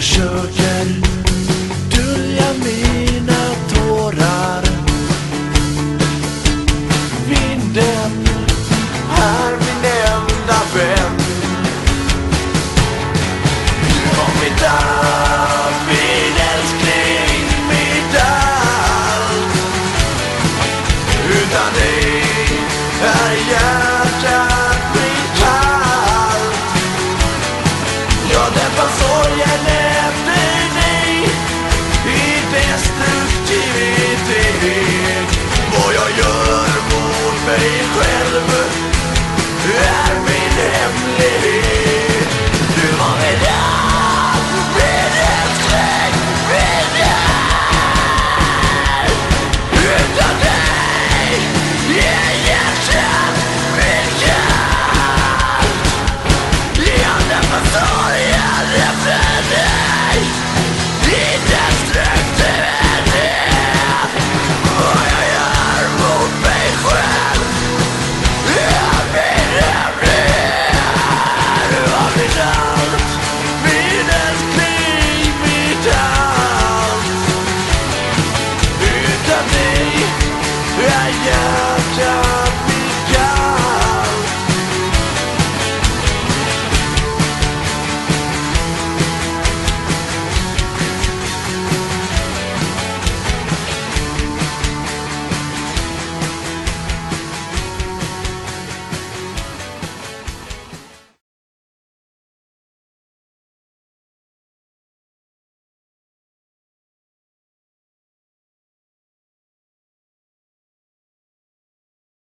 försöker dölja mina tårar. Vinden är min enda vän. Kom mitt allt, min älskling, mitt allt. Utan dig är hjärtat mitt allt. Jag dämpar sorgen